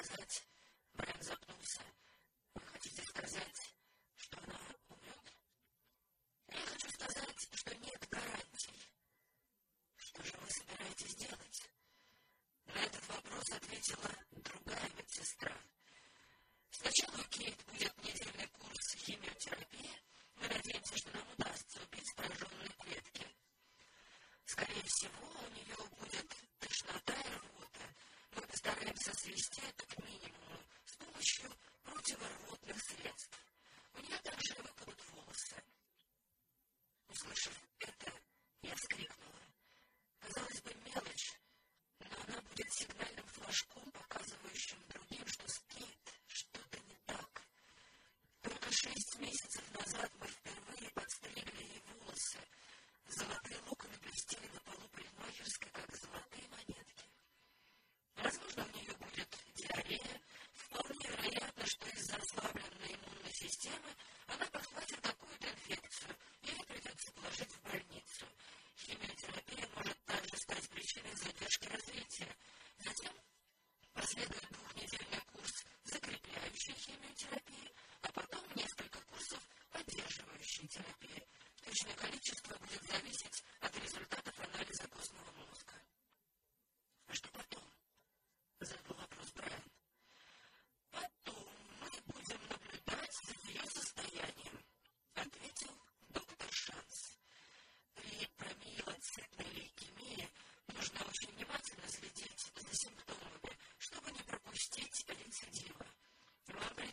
из-за brands of Lusa existed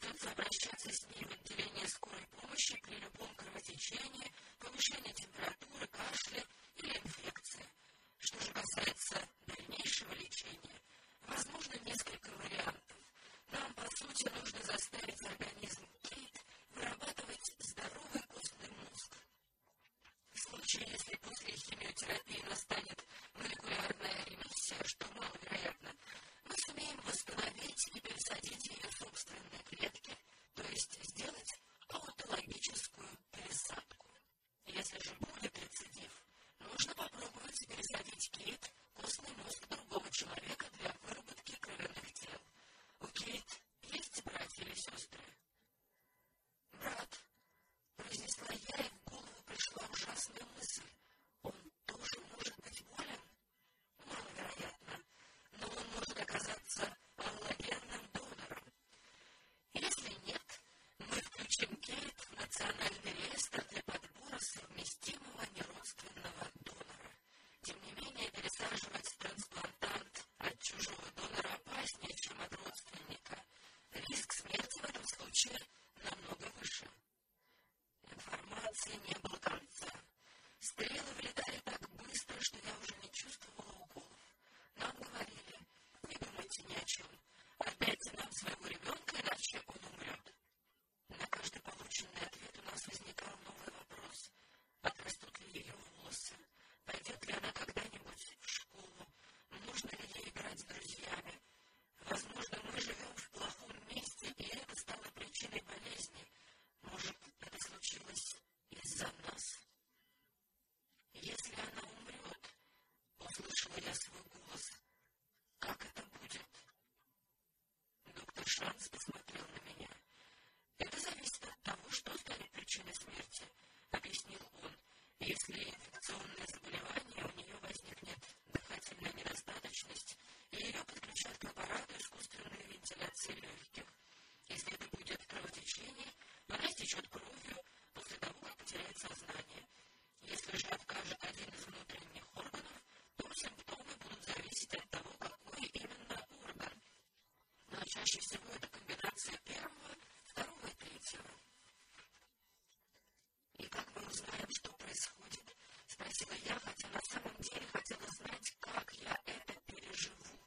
придется обращаться с ней в отделение скорой помощи при любом кровотечении, повышении температуры, кашле или инфекции. Что же касается дальнейшего лечения, возможно несколько вариантов. Нам, по сути, нужно заставить организм КИТ вырабатывать здоровый костный мозг. В случае, если после химиотерапии настанет and that пищевая комбинация первого, второго и третьего. И как мы узнаем, что происходит? Спросила я, а хотя на самом деле хотела знать, как я это переживу.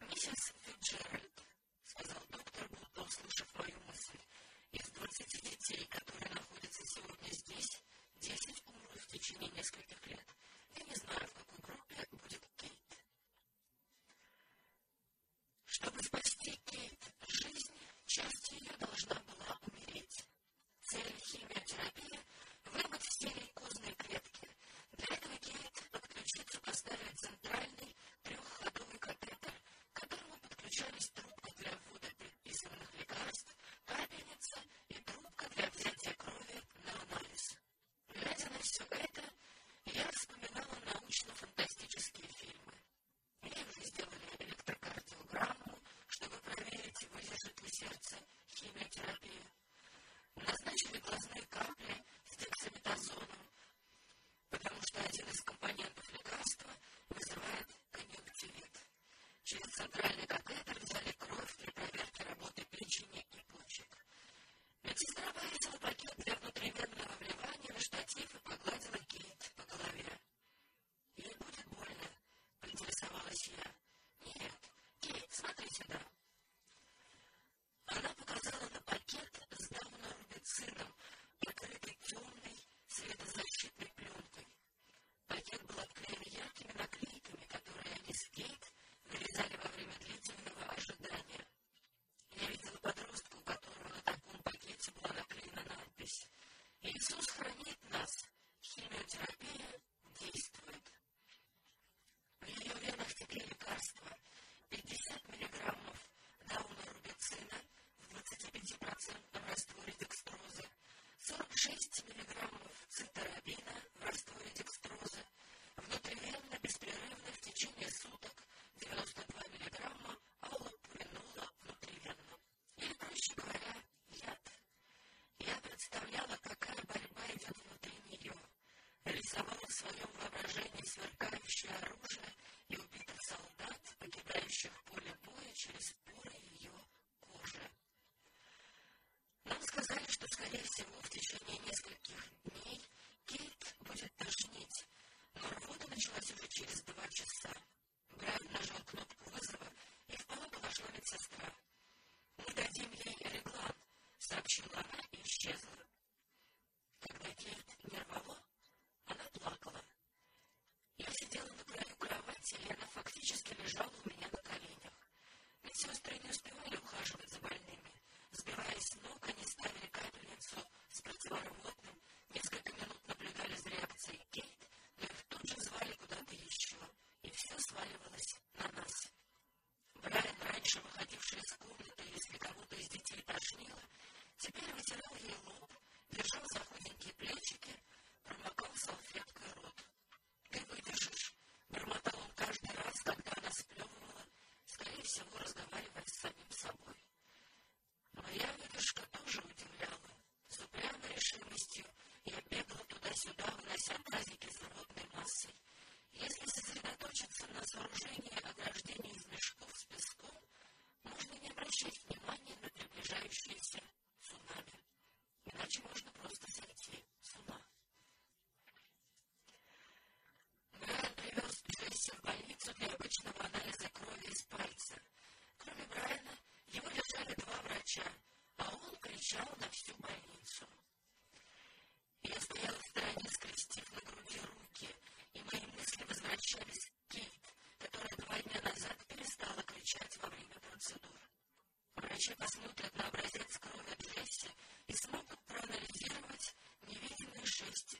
Миссис Фиджеральд, сказал доктор, будто услышав мою мысль, из двадцати детей, которые находятся сегодня здесь, десять умрут в течение нескольких лет. Нам сказали, что, скорее всего, в течение нескольких дней Кейт будет тошнить, но рвота началась уже через два часа. Врачи посмотрят на образец крови Джесси и смогут проанализировать невидимые шесть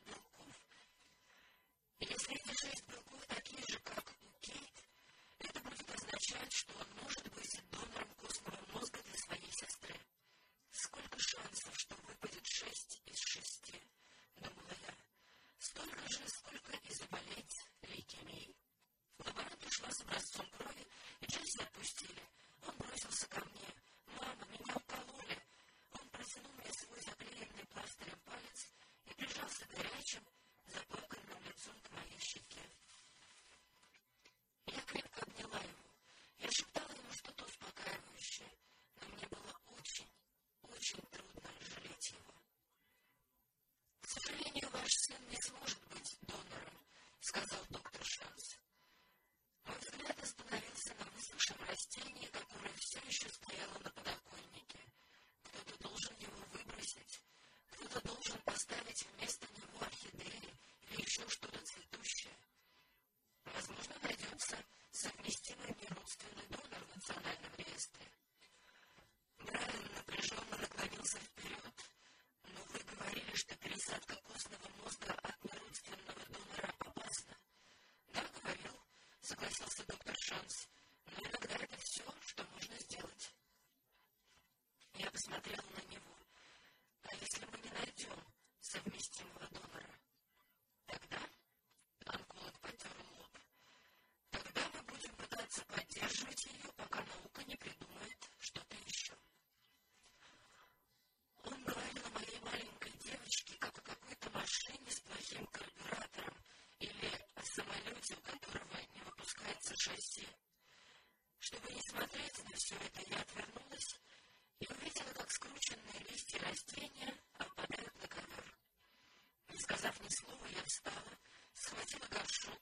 если эти шесть белков такие же, как у Кейт, это будет означать, что он может быть донором костного мозга для своей сестры. Сколько шансов, что выпадет шесть из шести, что Шанс, но иногда это все, что можно сделать. Я посмотрела на него. А если мы не найдем совместимого доктора, все это, я отвернулась и увидела, как скрученные листья растения опадают на ковер. Не сказав ни слова, я встала, схватила горшок,